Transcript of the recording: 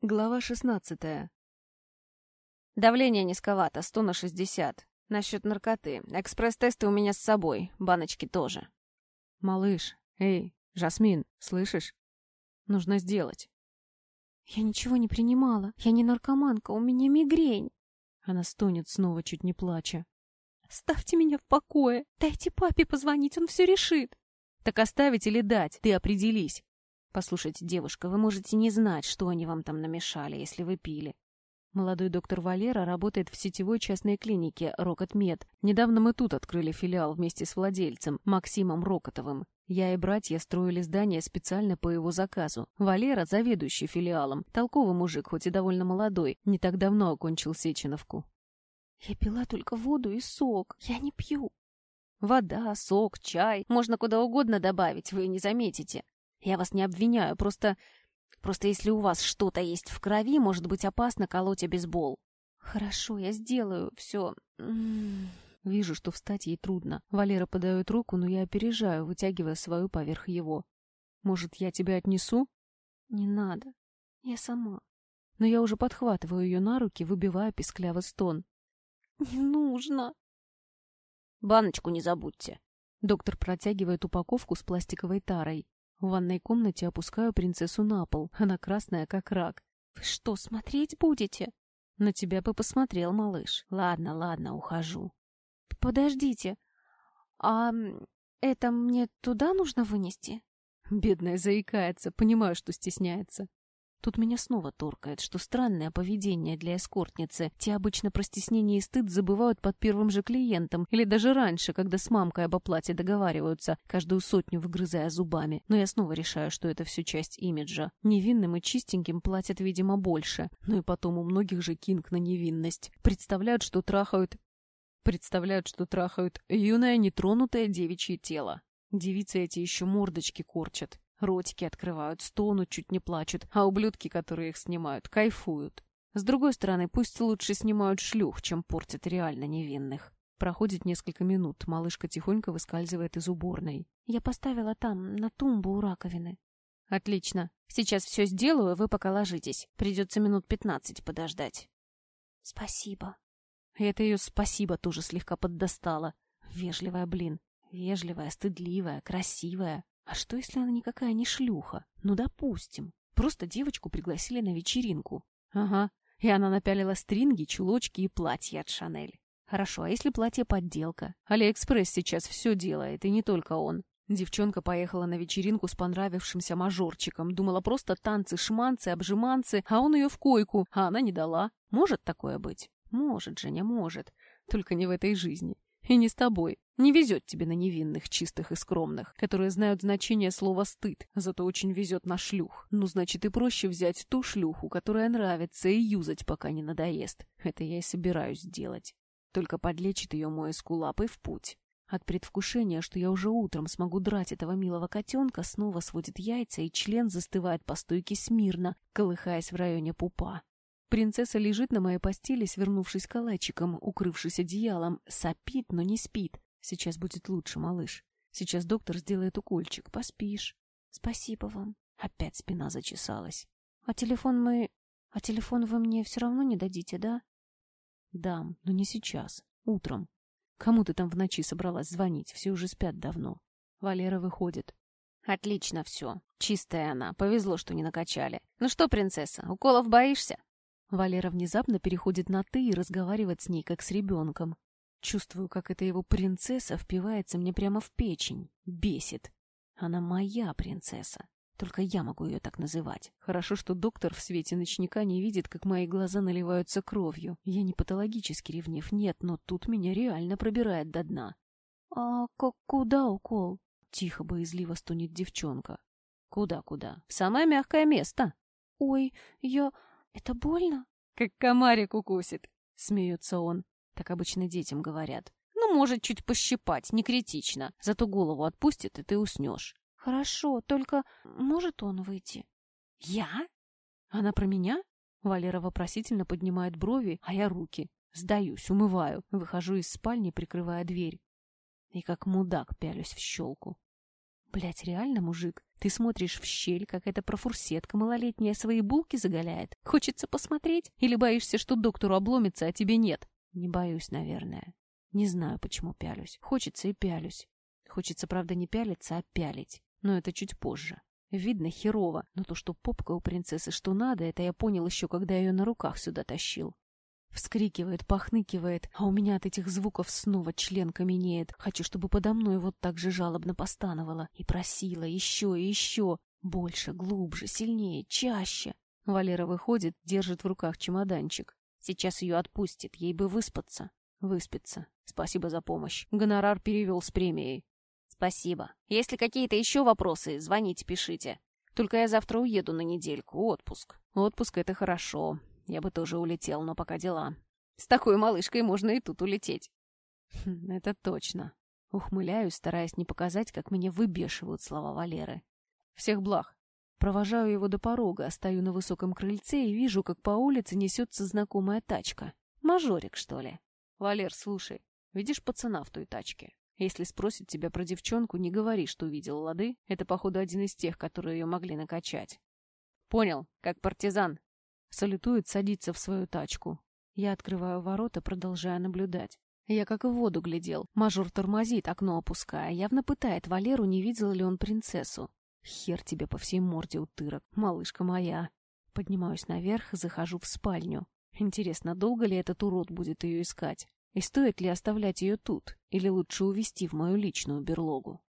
Глава шестнадцатая. Давление низковато, 100 на 60. Насчет наркоты. Экспресс-тесты у меня с собой, баночки тоже. Малыш, эй, Жасмин, слышишь? Нужно сделать. Я ничего не принимала. Я не наркоманка, у меня мигрень. Она стонет снова, чуть не плача. Ставьте меня в покое. Дайте папе позвонить, он все решит. Так оставить или дать? Ты определись. Послушайте, девушка, вы можете не знать, что они вам там намешали, если вы пили. Молодой доктор Валера работает в сетевой частной клинике «Рокот Мед». Недавно мы тут открыли филиал вместе с владельцем, Максимом Рокотовым. Я и братья строили здание специально по его заказу. Валера, заведующий филиалом, толковый мужик, хоть и довольно молодой, не так давно окончил Сеченовку. Я пила только воду и сок. Я не пью. Вода, сок, чай. Можно куда угодно добавить, вы не заметите. Я вас не обвиняю, просто... Просто если у вас что-то есть в крови, может быть опасно колоть обезбол. Хорошо, я сделаю все. Вижу, что встать ей трудно. Валера подает руку, но я опережаю, вытягивая свою поверх его. Может, я тебя отнесу? Не надо. Я сама. Но я уже подхватываю ее на руки, выбивая писклявый стон. Не нужно. Баночку не забудьте. Доктор протягивает упаковку с пластиковой тарой. В ванной комнате опускаю принцессу на пол. Она красная, как рак. «Вы что, смотреть будете?» «На тебя бы посмотрел, малыш. Ладно, ладно, ухожу». «Подождите. А это мне туда нужно вынести?» Бедная заикается, понимаю, что стесняется. Тут меня снова торкает, что странное поведение для эскортницы. Те обычно про стеснение и стыд забывают под первым же клиентом, или даже раньше, когда с мамкой об оплате договариваются, каждую сотню выгрызая зубами. Но я снова решаю, что это все часть имиджа. Невинным и чистеньким платят, видимо, больше. Ну и потом у многих же кинг на невинность. Представляют, что трахают... Представляют, что трахают юное нетронутое девичье тело. Девицы эти еще мордочки корчат. Ротики открывают, стонут, чуть не плачут, а ублюдки, которые их снимают, кайфуют. С другой стороны, пусть лучше снимают шлюх, чем портят реально невинных. Проходит несколько минут, малышка тихонько выскальзывает из уборной. Я поставила там, на тумбу у раковины. Отлично. Сейчас все сделаю, вы пока ложитесь. Придется минут пятнадцать подождать. Спасибо. Это ее спасибо тоже слегка поддостало. Вежливая, блин. Вежливая, стыдливая, красивая. А что, если она никакая не шлюха? Ну, допустим. Просто девочку пригласили на вечеринку. Ага. И она напялила стринги, чулочки и платье от Шанель. Хорошо, а если платье подделка? Алиэкспресс сейчас все делает, и не только он. Девчонка поехала на вечеринку с понравившимся мажорчиком. Думала просто танцы, шманцы, обжиманцы, а он ее в койку, а она не дала. Может такое быть? Может, Женя, может. Только не в этой жизни. И не с тобой. Не везет тебе на невинных, чистых и скромных, которые знают значение слова «стыд», зато очень везет на шлюх. Ну, значит, и проще взять ту шлюху, которая нравится, и юзать, пока не надоест. Это я и собираюсь сделать. Только подлечит ее мой эскулап и в путь. От предвкушения, что я уже утром смогу драть этого милого котенка, снова сводит яйца, и член застывает по стойке смирно, колыхаясь в районе пупа. Принцесса лежит на моей постели, свернувшись калачиком, укрывшись одеялом, сопит, но не спит. Сейчас будет лучше, малыш. Сейчас доктор сделает укольчик. Поспишь. Спасибо вам. Опять спина зачесалась. А телефон мы... А телефон вы мне все равно не дадите, да? Дам, но не сейчас. Утром. Кому ты там в ночи собралась звонить? Все уже спят давно. Валера выходит. Отлично все. Чистая она. Повезло, что не накачали. Ну что, принцесса, уколов боишься? Валера внезапно переходит на «ты» и разговаривает с ней, как с ребенком. Чувствую, как эта его принцесса впивается мне прямо в печень. Бесит. Она моя принцесса. Только я могу ее так называть. Хорошо, что доктор в свете ночника не видит, как мои глаза наливаются кровью. Я не патологически ревнив, нет, но тут меня реально пробирает до дна. — А куда укол? — тихо боязливо стонет девчонка. — Куда-куда? В самое мягкое место. — Ой, я... Это больно? — Как комарик укусит, — смеется он. Так обычно детям говорят. Ну, может, чуть пощипать, не критично. Зато голову отпустит, и ты уснешь. Хорошо, только может он выйти? Я? Она про меня? Валера вопросительно поднимает брови, а я руки. Сдаюсь, умываю. Выхожу из спальни, прикрывая дверь. И как мудак пялюсь в щелку. Блять, реально мужик? Ты смотришь в щель, как эта профурсетка малолетняя свои булки заголяет. Хочется посмотреть? Или боишься, что доктору обломится, а тебе нет? Не боюсь, наверное. Не знаю, почему пялюсь. Хочется и пялюсь. Хочется, правда, не пялиться, а пялить. Но это чуть позже. Видно херово, но то, что попка у принцессы что надо, это я понял еще, когда ее на руках сюда тащил. Вскрикивает, похныкивает, а у меня от этих звуков снова член каменеет. Хочу, чтобы подо мной вот так же жалобно постановала и просила еще и еще. Больше, глубже, сильнее, чаще. Валера выходит, держит в руках чемоданчик. Сейчас ее отпустит, ей бы выспаться. Выспится. Спасибо за помощь. Гонорар перевел с премией. Спасибо. Если какие-то еще вопросы, звоните, пишите. Только я завтра уеду на недельку, отпуск. Отпуск — это хорошо. Я бы тоже улетел, но пока дела. С такой малышкой можно и тут улететь. Хм, это точно. Ухмыляюсь, стараясь не показать, как меня выбешивают слова Валеры. Всех благ. Провожаю его до порога, стою на высоком крыльце и вижу, как по улице несется знакомая тачка. Мажорик, что ли? Валер, слушай, видишь пацана в той тачке? Если спросит тебя про девчонку, не говори, что видел лады. Это, походу, один из тех, которые ее могли накачать. Понял, как партизан. Салютует, садится в свою тачку. Я открываю ворота, продолжая наблюдать. Я как в воду глядел. Мажор тормозит, окно опуская. Явно пытает Валеру, не видел ли он принцессу. Хер тебе по всей морде, утырок. Малышка моя. Поднимаюсь наверх, захожу в спальню. Интересно, долго ли этот урод будет ее искать? И стоит ли оставлять ее тут? Или лучше увезти в мою личную берлогу?